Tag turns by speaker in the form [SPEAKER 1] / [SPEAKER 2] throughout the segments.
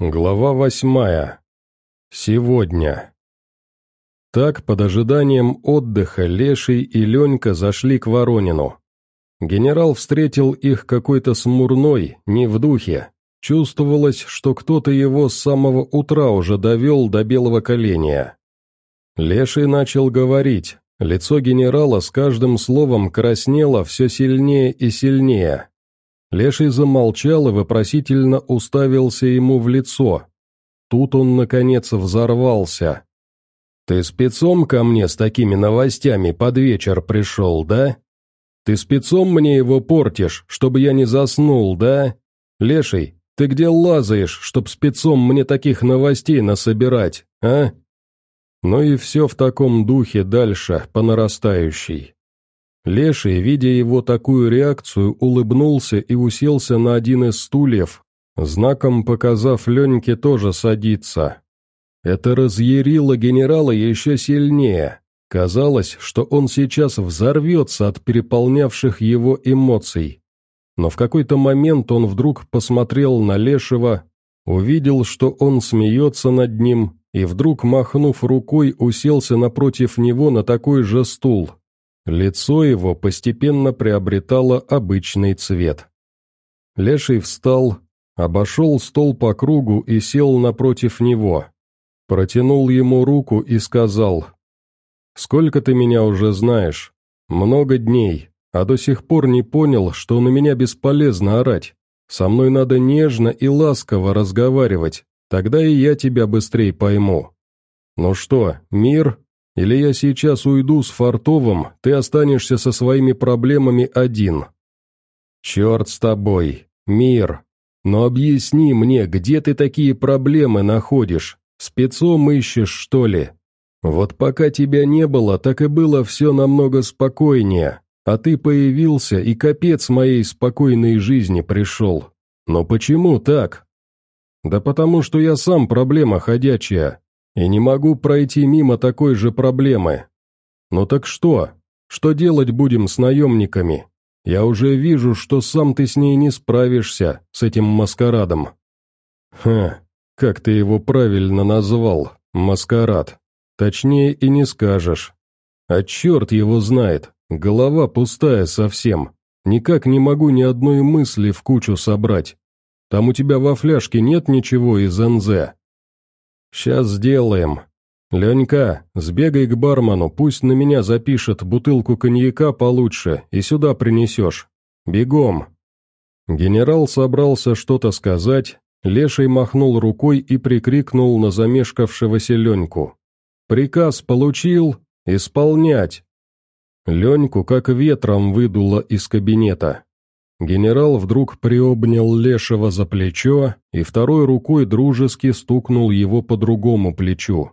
[SPEAKER 1] Глава восьмая. Сегодня. Так, под ожиданием отдыха, Леший и Ленька зашли к Воронину. Генерал встретил их какой-то смурной, не в духе. Чувствовалось, что кто-то его с самого утра уже довел до белого коления. Леший начал говорить. Лицо генерала с каждым словом краснело все сильнее и сильнее. Леший замолчал и вопросительно уставился ему в лицо. Тут он, наконец, взорвался. «Ты спецом ко мне с такими новостями под вечер пришел, да? Ты спецом мне его портишь, чтобы я не заснул, да? Леший, ты где лазаешь, чтоб спецом мне таких новостей насобирать, а?» Ну и все в таком духе дальше, по нарастающей. Леший, видя его такую реакцию, улыбнулся и уселся на один из стульев, знаком показав Леньке тоже садиться. Это разъярило генерала еще сильнее. Казалось, что он сейчас взорвется от переполнявших его эмоций. Но в какой-то момент он вдруг посмотрел на Лешего, увидел, что он смеется над ним, и вдруг, махнув рукой, уселся напротив него на такой же стул. Лицо его постепенно приобретало обычный цвет. Леший встал, обошел стол по кругу и сел напротив него. Протянул ему руку и сказал, «Сколько ты меня уже знаешь? Много дней, а до сих пор не понял, что на меня бесполезно орать. Со мной надо нежно и ласково разговаривать, тогда и я тебя быстрее пойму». «Ну что, мир?» Или я сейчас уйду с Фартовым, ты останешься со своими проблемами один. Черт с тобой, мир. Но объясни мне, где ты такие проблемы находишь? Спецом ищешь, что ли? Вот пока тебя не было, так и было все намного спокойнее. А ты появился, и капец моей спокойной жизни пришел. Но почему так? Да потому что я сам проблема ходячая, и не могу пройти мимо такой же проблемы. Ну так что? Что делать будем с наемниками? Я уже вижу, что сам ты с ней не справишься, с этим маскарадом». «Ха, как ты его правильно назвал, маскарад. Точнее и не скажешь. А черт его знает, голова пустая совсем. Никак не могу ни одной мысли в кучу собрать. Там у тебя во фляжке нет ничего из НЗ?» «Сейчас сделаем. Ленька, сбегай к бармену, пусть на меня запишет бутылку коньяка получше и сюда принесешь. Бегом!» Генерал собрался что-то сказать, Леший махнул рукой и прикрикнул на замешкавшегося Леньку. «Приказ получил? Исполнять!» Леньку как ветром выдуло из кабинета. Генерал вдруг приобнял Лешего за плечо и второй рукой дружески стукнул его по другому плечу.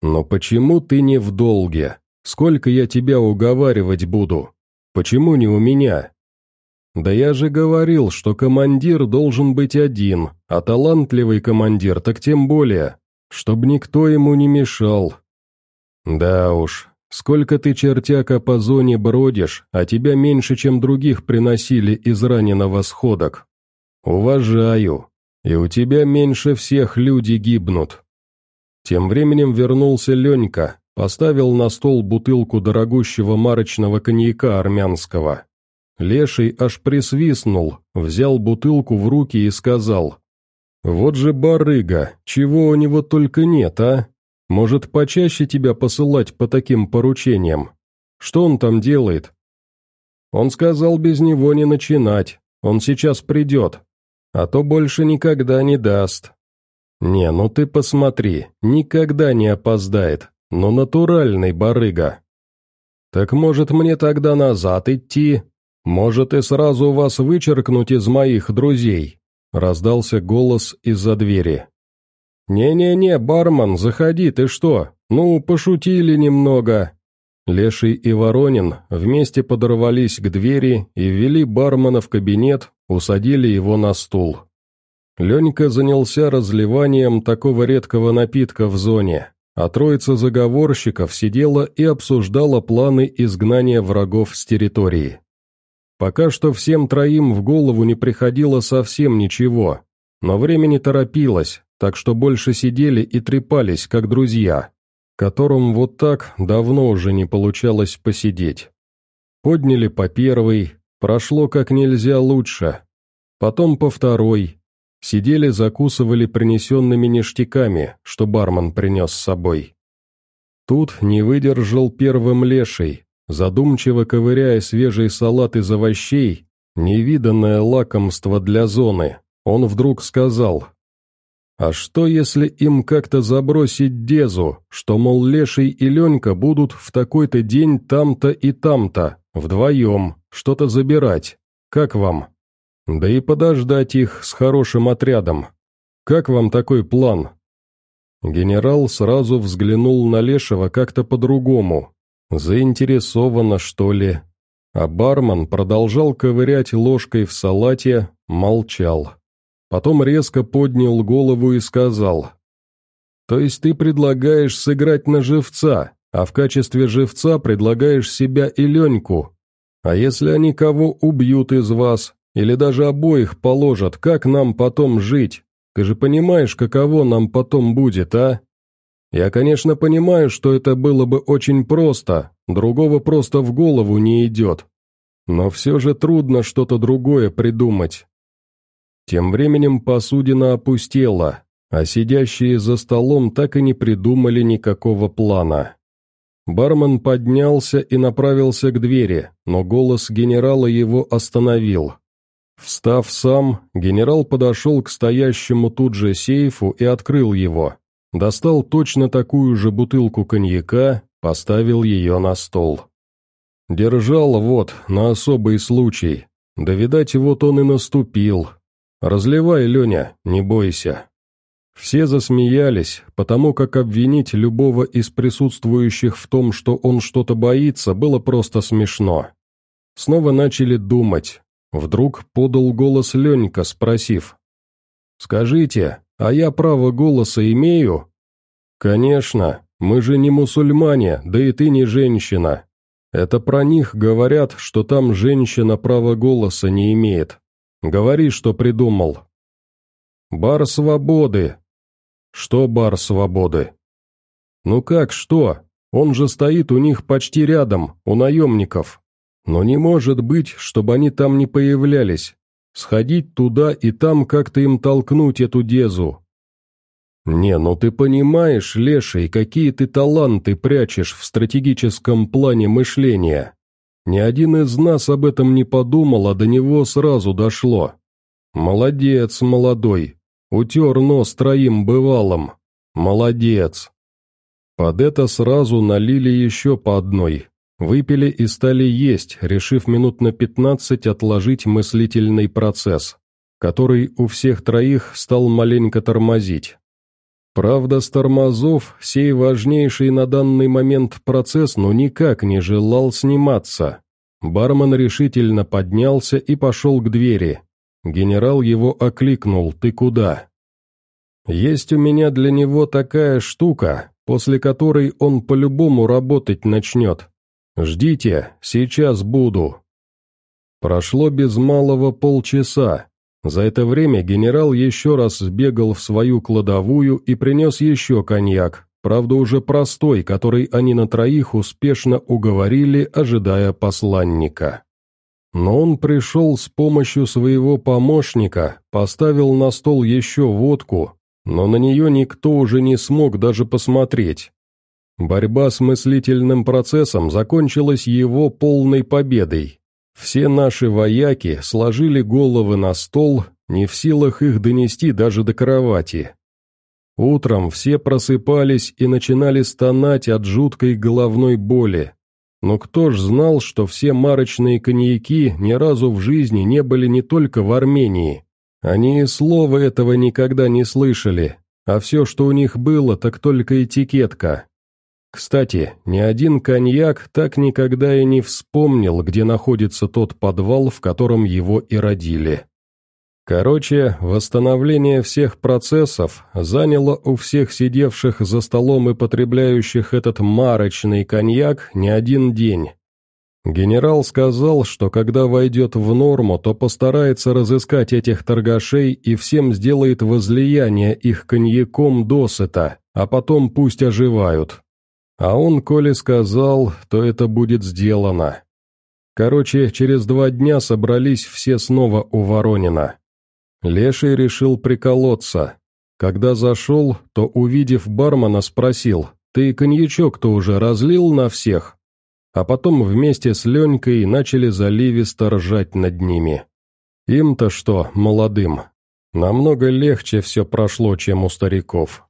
[SPEAKER 1] «Но почему ты не в долге? Сколько я тебя уговаривать буду? Почему не у меня?» «Да я же говорил, что командир должен быть один, а талантливый командир так тем более, чтобы никто ему не мешал». «Да уж, Сколько ты, чертяка, по зоне бродишь, а тебя меньше, чем других приносили из раненого сходок. Уважаю. И у тебя меньше всех люди гибнут. Тем временем вернулся Ленька, поставил на стол бутылку дорогущего марочного коньяка армянского. Леший аж присвистнул, взял бутылку в руки и сказал, «Вот же барыга, чего у него только нет, а? Может, почаще тебя посылать по таким поручениям? Что он там делает?» «Он сказал без него не начинать, он сейчас придет, а то больше никогда не даст». «Не, ну ты посмотри, никогда не опоздает, но натуральный барыга». «Так может мне тогда назад идти? Может и сразу вас вычеркнуть из моих друзей?» Раздался голос из-за двери. «Не-не-не, бармен, заходи, ты что? Ну, пошутили немного!» Леший и Воронин вместе подорвались к двери и ввели бармена в кабинет, усадили его на стул. Ленька занялся разливанием такого редкого напитка в зоне, а троица заговорщиков сидела и обсуждала планы изгнания врагов с территории. Пока что всем троим в голову не приходило совсем ничего, но времени торопилось, так что больше сидели и трепались, как друзья, которым вот так давно уже не получалось посидеть. Подняли по первой, прошло как нельзя лучше, потом по второй, сидели закусывали принесенными ништяками, что бармен принес с собой. Тут не выдержал первым леший, задумчиво ковыряя свежий салат из овощей, невиданное лакомство для зоны, он вдруг сказал – а что, если им как-то забросить Дезу, что, мол, Леший и Ленька будут в такой-то день там-то и там-то, вдвоем, что-то забирать? Как вам? Да и подождать их с хорошим отрядом. Как вам такой план?» Генерал сразу взглянул на Лешего как-то по-другому. Заинтересованно, что ли? А бармен продолжал ковырять ложкой в салате, молчал. Потом резко поднял голову и сказал. «То есть ты предлагаешь сыграть на живца, а в качестве живца предлагаешь себя и Леньку? А если они кого убьют из вас, или даже обоих положат, как нам потом жить? Ты же понимаешь, каково нам потом будет, а?» «Я, конечно, понимаю, что это было бы очень просто, другого просто в голову не идет. Но все же трудно что-то другое придумать. Тем временем посудина опустела, а сидящие за столом так и не придумали никакого плана. Бармен поднялся и направился к двери, но голос генерала его остановил. Встав сам, генерал подошел к стоящему тут же сейфу и открыл его. Достал точно такую же бутылку коньяка, поставил ее на стол. Держал вот, на особый случай. Да, видать, вот он и наступил, «Разливай, Леня, не бойся». Все засмеялись, потому как обвинить любого из присутствующих в том, что он что-то боится, было просто смешно. Снова начали думать. Вдруг подал голос Ленька, спросив. «Скажите, а я право голоса имею?» «Конечно, мы же не мусульмане, да и ты не женщина. Это про них говорят, что там женщина права голоса не имеет, Говори, что придумал». «Бар свободы». «Что бар свободы?» «Ну как, что? Он же стоит у них почти рядом, у наемников. Но не может быть, чтобы они там не появлялись. Сходить туда и там как-то им толкнуть эту дезу». «Не, ну ты понимаешь, леший, какие ты таланты прячешь в стратегическом плане мышления. Ни один из нас об этом не подумал, а до него сразу дошло. Молодец, молодой. Утер нос троим бывалым. Молодец. Под это сразу налили еще по одной. Выпили и стали есть, решив минут на пятнадцать отложить мыслительный процесс, который у всех троих стал маленько тормозить. Правда, с тормозов сей важнейший на данный момент процесс ну никак не желал сниматься. Бармен решительно поднялся и пошел к двери. Генерал его окликнул «Ты куда?». «Есть у меня для него такая штука, после которой он по-любому работать начнет. Ждите, сейчас буду». Прошло без малого полчаса, за это время генерал еще раз сбегал в свою кладовую и принес еще коньяк, правда уже простой, который они на троих успешно уговорили, ожидая посланника. Но он пришел с помощью своего помощника, поставил на стол еще водку, но на нее никто уже не смог даже посмотреть. Борьба с мыслительным процессом закончилась его полной победой, все наши вояки сложили головы на стол, не в силах их донести даже до кровати. Утром все просыпались и начинали стонать от жуткой головной боли. Но кто ж знал, что все марочные коньяки ни разу в жизни не были не только в Армении. Они и слова этого никогда не слышали, а все, что у них было, так только этикетка. Кстати, ни один коньяк так никогда и не вспомнил, где находится тот подвал, в котором его и родили. Короче, восстановление всех процессов заняло у всех сидевших за столом и потребляющих этот марочный коньяк не один день. Генерал сказал, что когда войдет в норму, то постарается разыскать этих торгашей и всем сделает возлияние их коньяком досыта, а потом пусть оживают. А он, коли сказал, то это будет сделано. Короче, через два дня собрались все снова у Воронина. Леший решил приколоться. Когда зашел, то, увидев бармена, спросил, «Ты коньячок-то уже разлил на всех?» А потом вместе с Ленькой начали заливисто ржать над ними. Им-то что, молодым, намного легче все прошло, чем у стариков.